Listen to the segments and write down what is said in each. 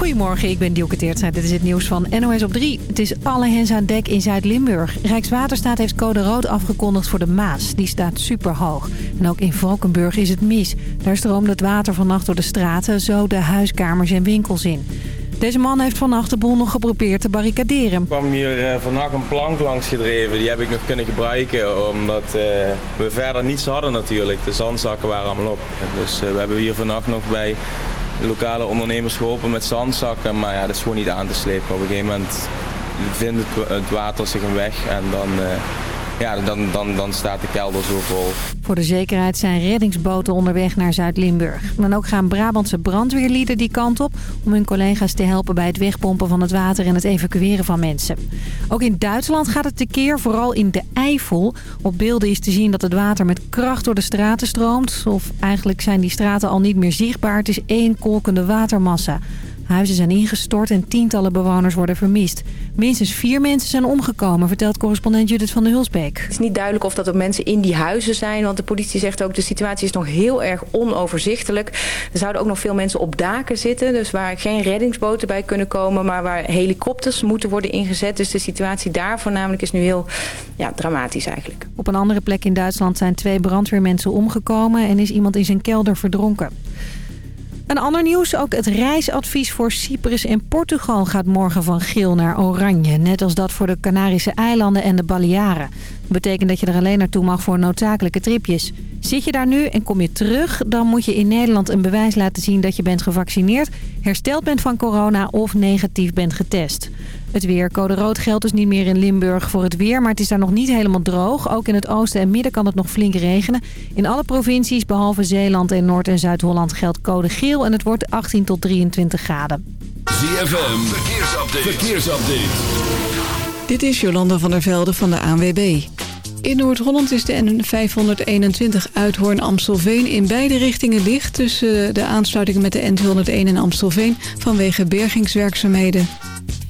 Goedemorgen, ik ben Dielke Teertstra. Dit is het nieuws van NOS op 3. Het is alle hens aan dek in Zuid-Limburg. Rijkswaterstaat heeft code rood afgekondigd voor de Maas. Die staat superhoog. En ook in Valkenburg is het mis. Daar stroomt het water vannacht door de straten, zo de huiskamers en winkels in. Deze man heeft vannacht de boel nog geprobeerd te barricaderen. Ik kwam hier uh, vannacht een plank langs gedreven. Die heb ik nog kunnen gebruiken omdat uh, we verder niets hadden natuurlijk. De zandzakken waren allemaal op. Dus uh, we hebben hier vannacht nog bij lokale ondernemers geholpen met zandzakken. Maar ja, dat is gewoon niet aan te slepen. Op een gegeven moment vindt het, water zich een weg en dan, uh, ja, dan, dan, dan staat de kelder zo vol. Voor de zekerheid zijn reddingsboten onderweg naar Zuid-Limburg. Dan ook gaan Brabantse brandweerlieden die kant op... om hun collega's te helpen bij het wegpompen van het water en het evacueren van mensen. Ook in Duitsland gaat het tekeer, vooral in de Eifel. Op beelden is te zien dat het water met kracht door de straten stroomt. Of eigenlijk zijn die straten al niet meer zichtbaar. Het is één kolkende watermassa. Huizen zijn ingestort en tientallen bewoners worden vermist. Minstens vier mensen zijn omgekomen, vertelt correspondent Judith van der Hulsbeek. Het is niet duidelijk of dat ook mensen in die huizen zijn. Want de politie zegt ook, de situatie is nog heel erg onoverzichtelijk. Er zouden ook nog veel mensen op daken zitten. Dus waar geen reddingsboten bij kunnen komen. Maar waar helikopters moeten worden ingezet. Dus de situatie daar voornamelijk is nu heel ja, dramatisch eigenlijk. Op een andere plek in Duitsland zijn twee brandweermensen omgekomen. En is iemand in zijn kelder verdronken. Een ander nieuws, ook het reisadvies voor Cyprus en Portugal gaat morgen van geel naar oranje. Net als dat voor de Canarische eilanden en de Balearen. Dat betekent dat je er alleen naartoe mag voor noodzakelijke tripjes. Zit je daar nu en kom je terug, dan moet je in Nederland een bewijs laten zien dat je bent gevaccineerd, hersteld bent van corona of negatief bent getest. Het weer. Code rood geldt dus niet meer in Limburg voor het weer, maar het is daar nog niet helemaal droog. Ook in het oosten en midden kan het nog flink regenen. In alle provincies, behalve Zeeland en Noord- en Zuid-Holland, geldt code geel en het wordt 18 tot 23 graden. ZFM, verkeersupdate. verkeersupdate. Dit is Jolanda van der Velde van de ANWB. In Noord-Holland is de N521 Uithoorn-Amstelveen in beide richtingen dicht... tussen de aansluitingen met de N201 en Amstelveen vanwege bergingswerkzaamheden.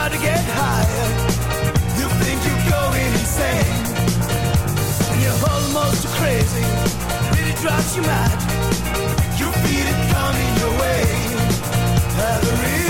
try to get higher. You think you're going insane. You're almost crazy. Drives you mad. You feel it coming your way. Have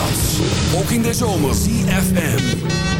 plaats. Ook in de zomer. CFM.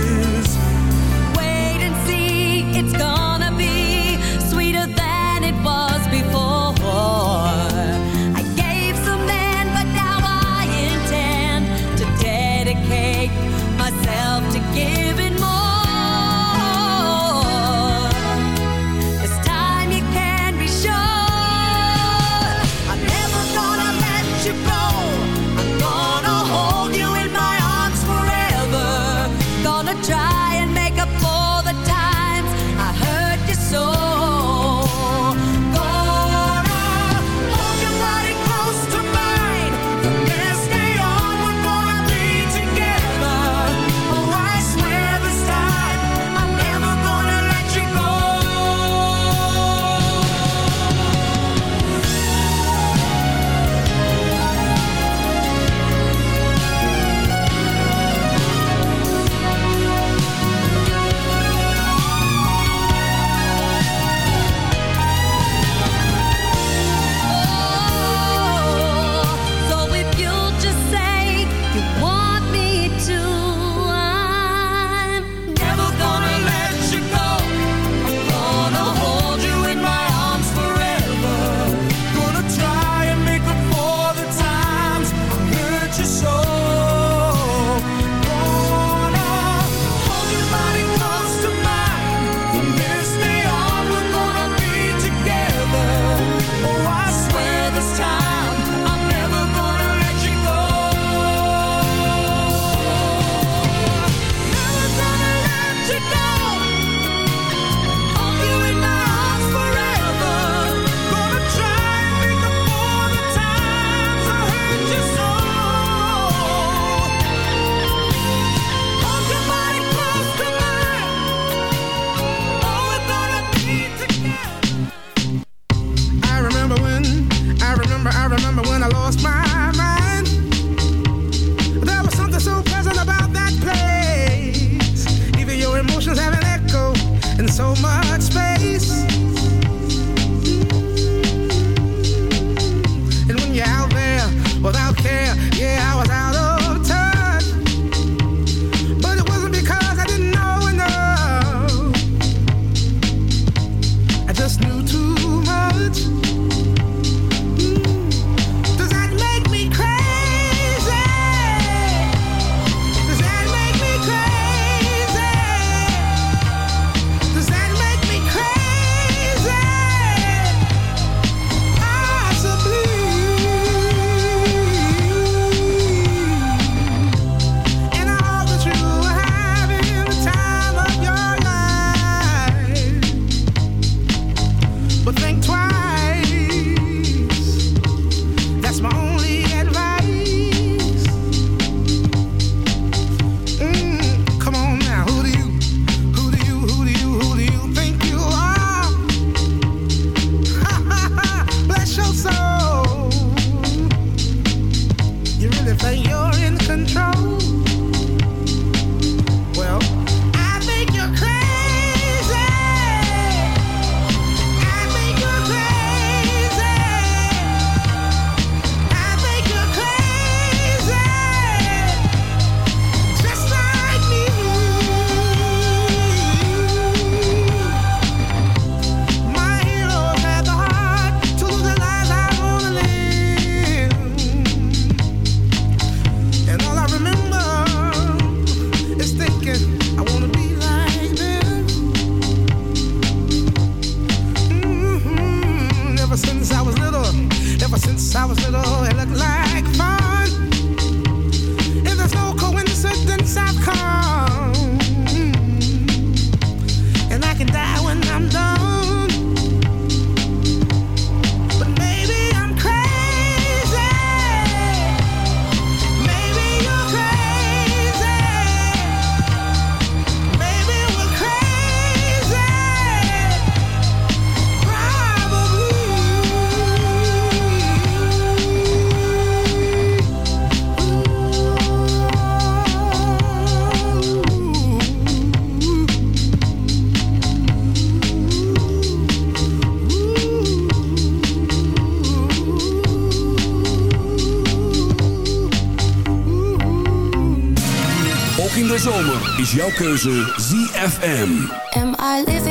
Is jouw keuze ZFM. Am I living?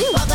west. My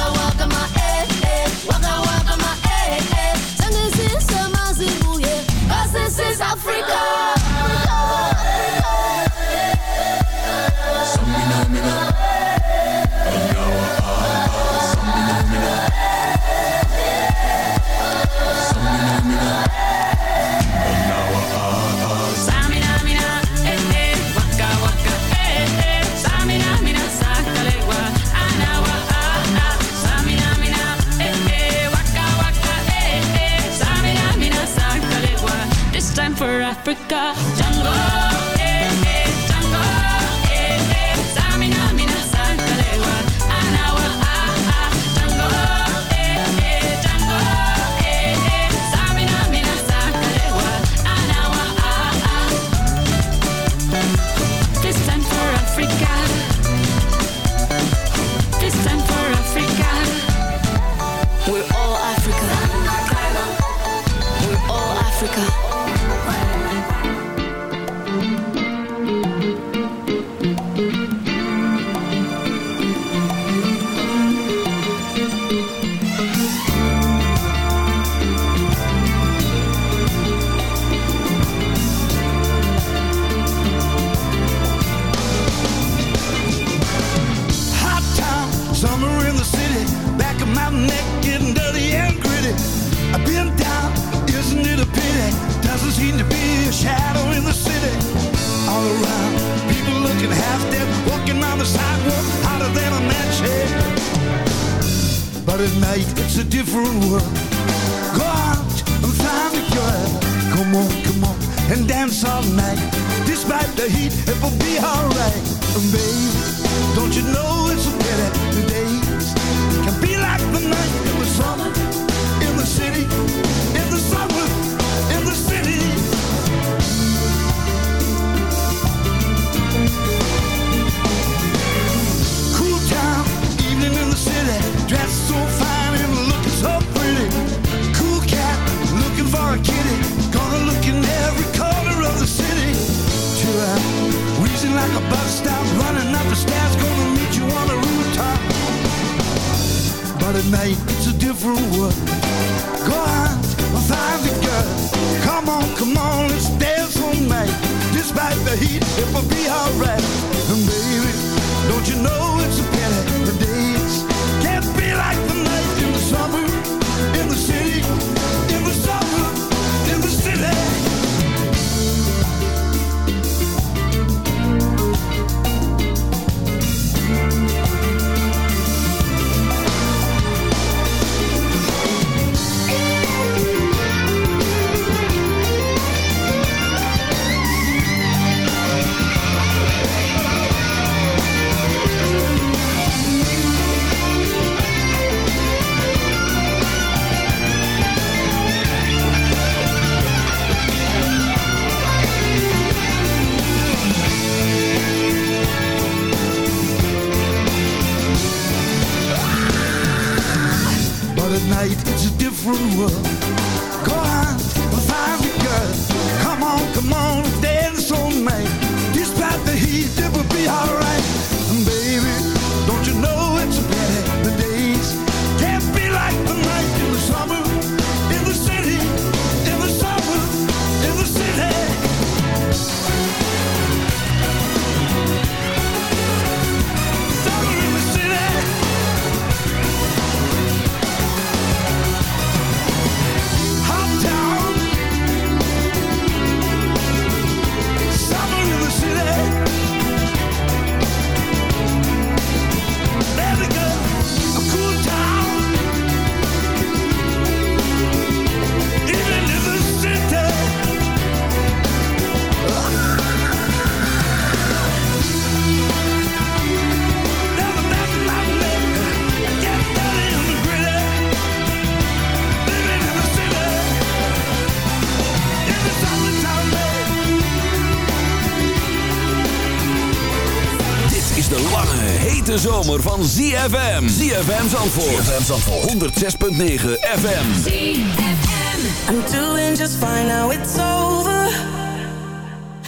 ZFM. ZFM Zandvoort. ZFM Zandvoort. 106.9 FM. ZFM. I'm doing just fine now it's over.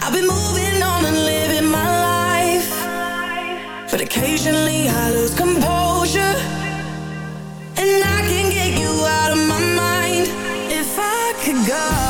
I've been moving on and living my life. But occasionally I lose composure. And I can get you out of my mind. If I could go.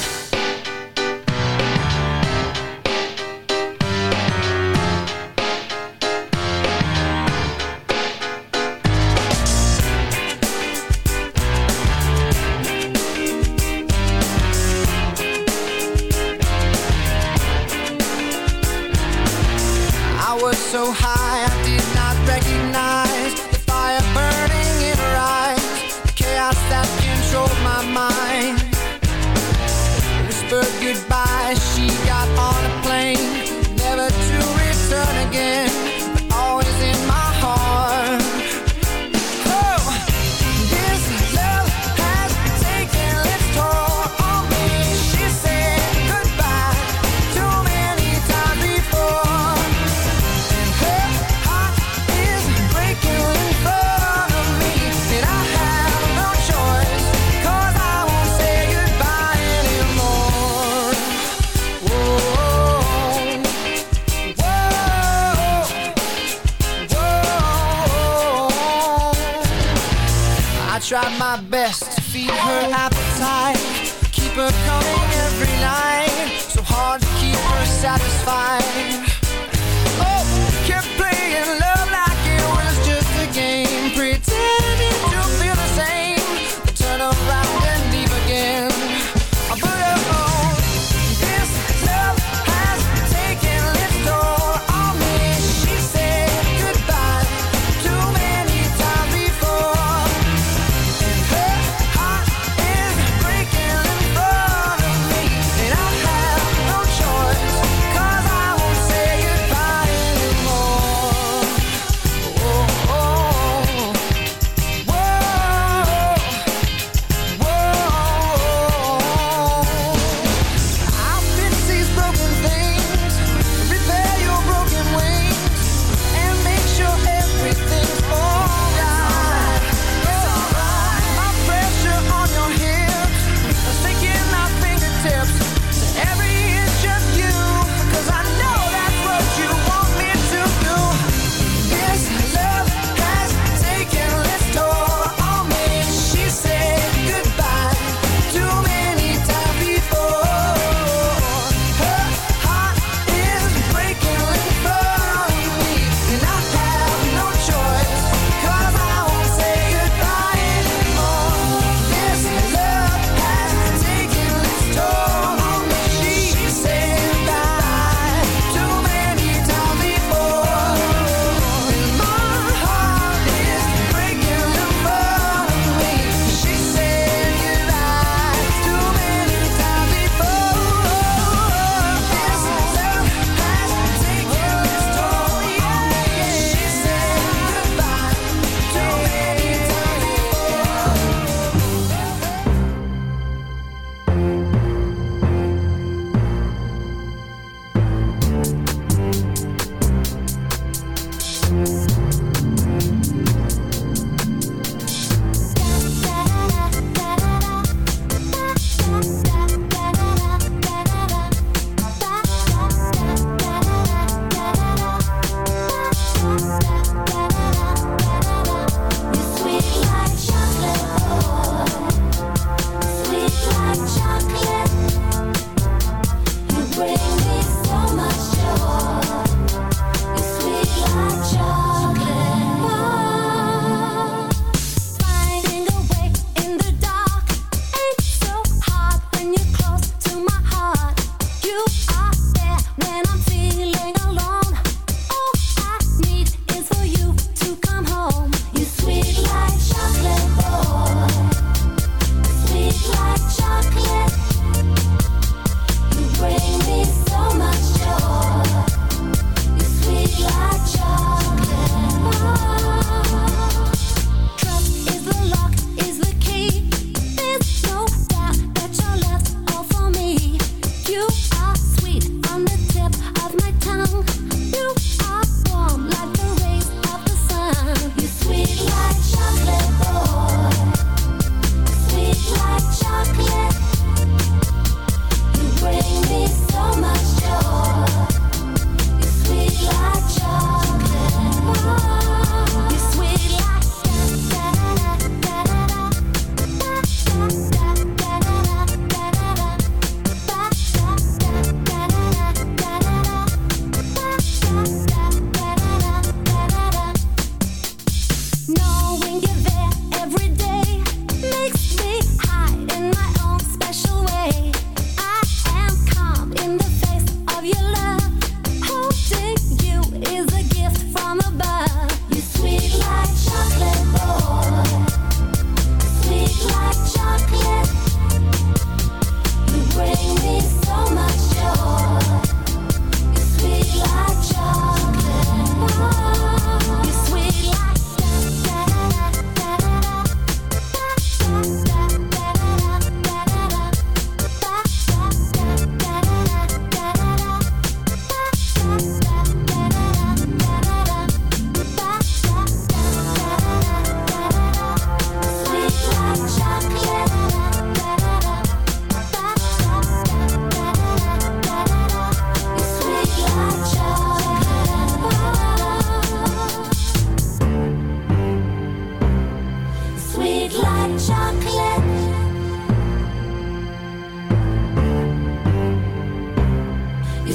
Satisfied.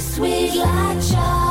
sweet like child.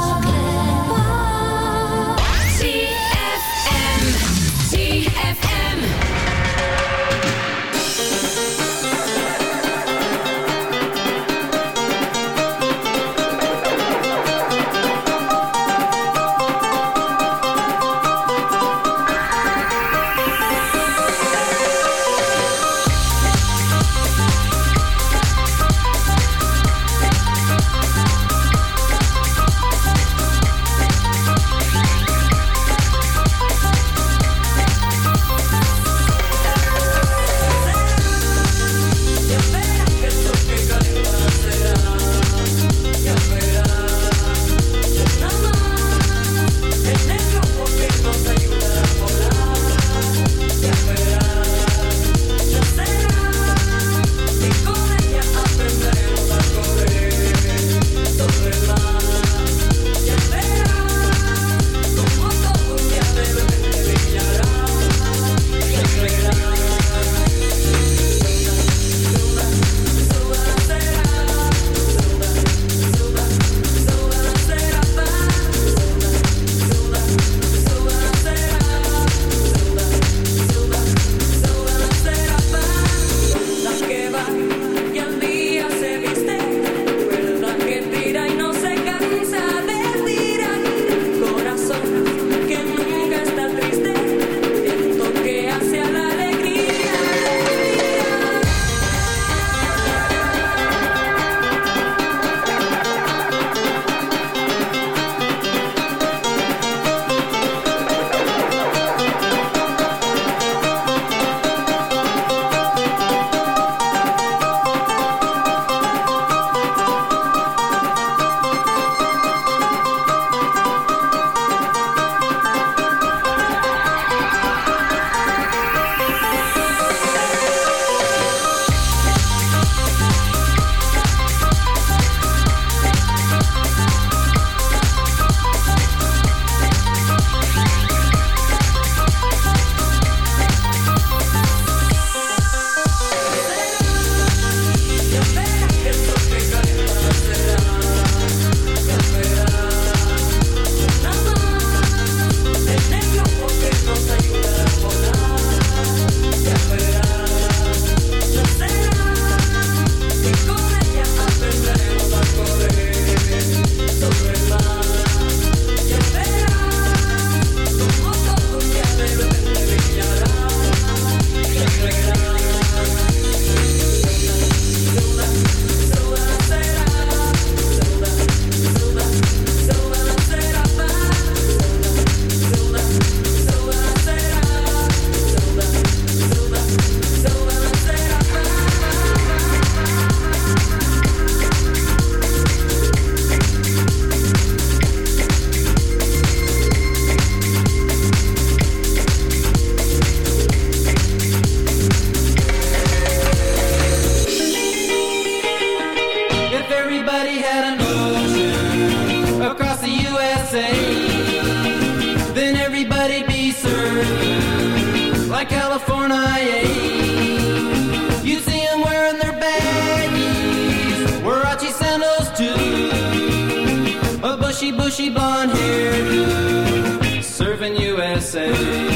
bushy, bushy blonde hairdo, serving USA.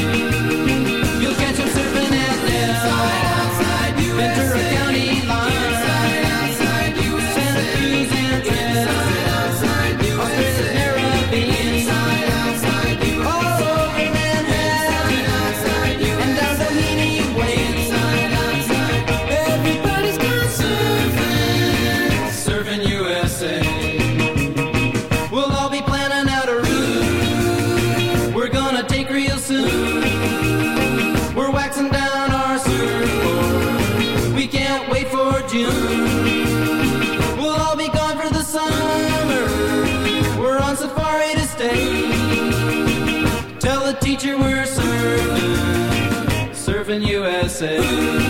Say.